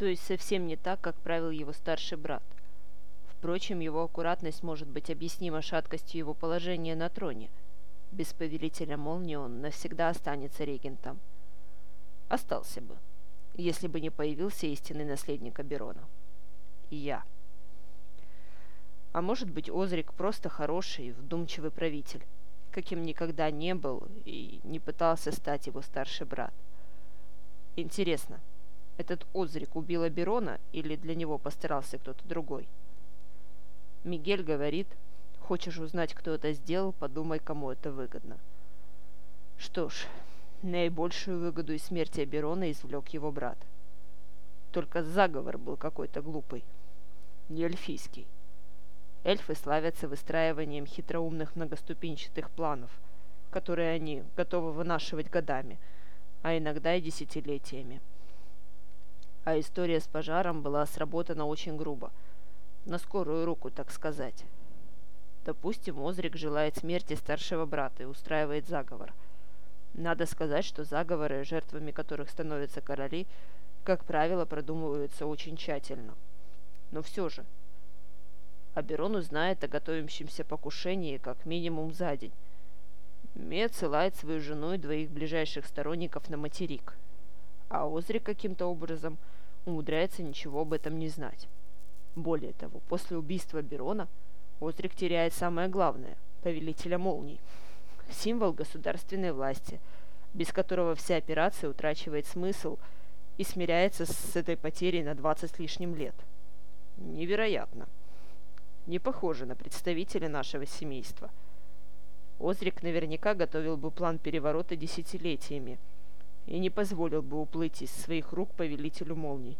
То есть совсем не так, как правил его старший брат. Впрочем, его аккуратность может быть объяснима шаткостью его положения на троне. Без повелителя молнии он навсегда останется регентом. Остался бы, если бы не появился истинный наследник Аберона. Я. А может быть, Озрик просто хороший, вдумчивый правитель, каким никогда не был и не пытался стать его старший брат. Интересно, этот Озрик убил Аберона или для него постарался кто-то другой? Мигель говорит, хочешь узнать, кто это сделал, подумай, кому это выгодно. Что ж, наибольшую выгоду из смерти Аберона извлек его брат. Только заговор был какой-то глупый, не эльфийский. Эльфы славятся выстраиванием хитроумных многоступенчатых планов, которые они готовы вынашивать годами, а иногда и десятилетиями. А история с пожаром была сработана очень грубо, на скорую руку, так сказать. Допустим, Озрик желает смерти старшего брата и устраивает заговор. Надо сказать, что заговоры, жертвами которых становятся короли, как правило, продумываются очень тщательно. Но все же, Аберон узнает о готовящемся покушении как минимум за день. Ме отсылает свою жену и двоих ближайших сторонников на материк, а Озрик каким-то образом умудряется ничего об этом не знать. Более того, после убийства Берона Озрик теряет самое главное – повелителя молний, символ государственной власти, без которого вся операция утрачивает смысл и смиряется с этой потерей на 20 с лишним лет. Невероятно не похожи на представителя нашего семейства. Озрик наверняка готовил бы план переворота десятилетиями и не позволил бы уплыть из своих рук повелителю молний,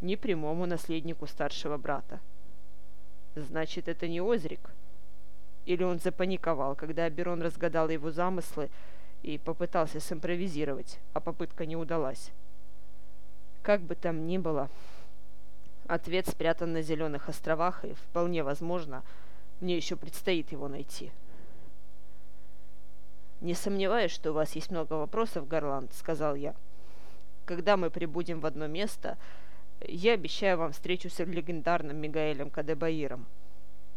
ни прямому наследнику старшего брата. Значит, это не Озрик? Или он запаниковал, когда Аберон разгадал его замыслы и попытался симпровизировать, а попытка не удалась? Как бы там ни было, Ответ спрятан на Зеленых островах, и вполне возможно, мне еще предстоит его найти. «Не сомневаюсь, что у вас есть много вопросов, Гарланд», — сказал я. «Когда мы прибудем в одно место, я обещаю вам встречу с легендарным Мигаэлем Кадебаиром,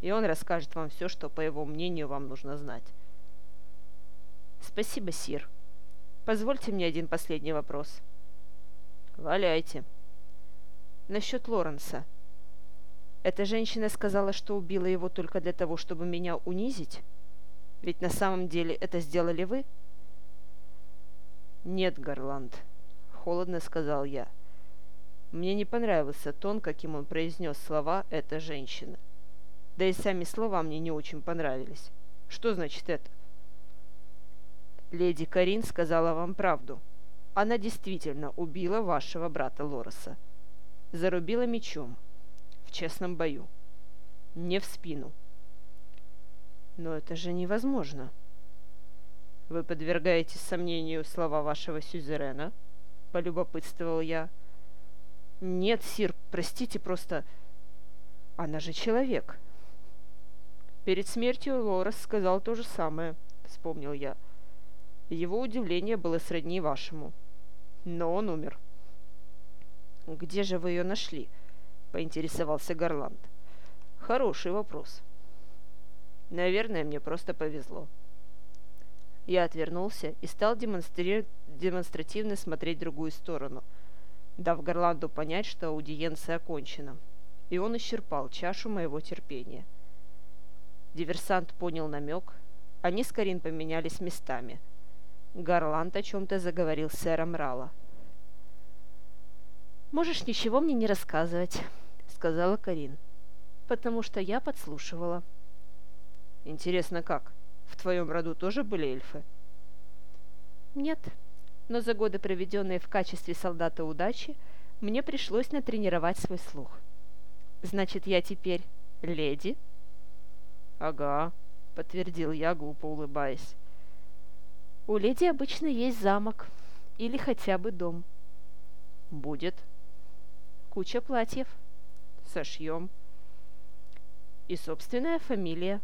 и он расскажет вам все, что, по его мнению, вам нужно знать». «Спасибо, Сир. Позвольте мне один последний вопрос». «Валяйте», насчет Лоренса. Эта женщина сказала, что убила его только для того, чтобы меня унизить? Ведь на самом деле это сделали вы? Нет, Гарланд, холодно сказал я. Мне не понравился тон, каким он произнес слова «эта женщина». Да и сами слова мне не очень понравились. Что значит это? Леди Карин сказала вам правду. Она действительно убила вашего брата Лореса зарубила мечом в честном бою, не в спину. Но это же невозможно. Вы подвергаете сомнению слова вашего сюзерена? Полюбопытствовал я. Нет, сир, простите, просто... Она же человек. Перед смертью Лорес сказал то же самое, вспомнил я. Его удивление было сродни вашему. Но он умер. «Где же вы ее нашли?» – поинтересовался Гарланд. «Хороший вопрос». «Наверное, мне просто повезло». Я отвернулся и стал демонстри... демонстративно смотреть в другую сторону, дав Гарланду понять, что аудиенция окончена, и он исчерпал чашу моего терпения. Диверсант понял намек, они с Карин поменялись местами. Гарланд о чем-то заговорил с сэром Рала – «Можешь ничего мне не рассказывать», — сказала Карин, «потому что я подслушивала». «Интересно, как? В твоем роду тоже были эльфы?» «Нет, но за годы, проведенные в качестве солдата удачи, мне пришлось натренировать свой слух. Значит, я теперь леди?» «Ага», — подтвердил я, глупо улыбаясь. «У леди обычно есть замок или хотя бы дом». «Будет», куча платьев. Сошьем. И собственная фамилия.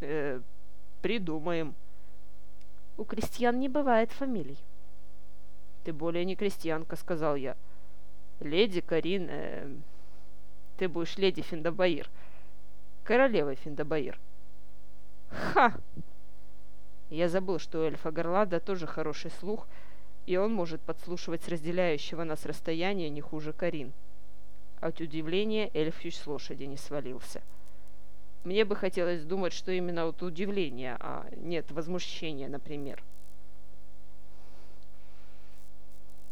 Э, придумаем. У крестьян не бывает фамилий. Ты более не крестьянка, сказал я. Леди Карин... Э, ты будешь леди Финдабаир. Королевой Финдабаир. Ха! Я забыл, что у эльфа Горлада тоже хороший слух, и он может подслушивать с разделяющего нас расстояния не хуже Карин. От удивления эльф с лошади не свалился. Мне бы хотелось думать, что именно от удивления, а нет возмущения, например. —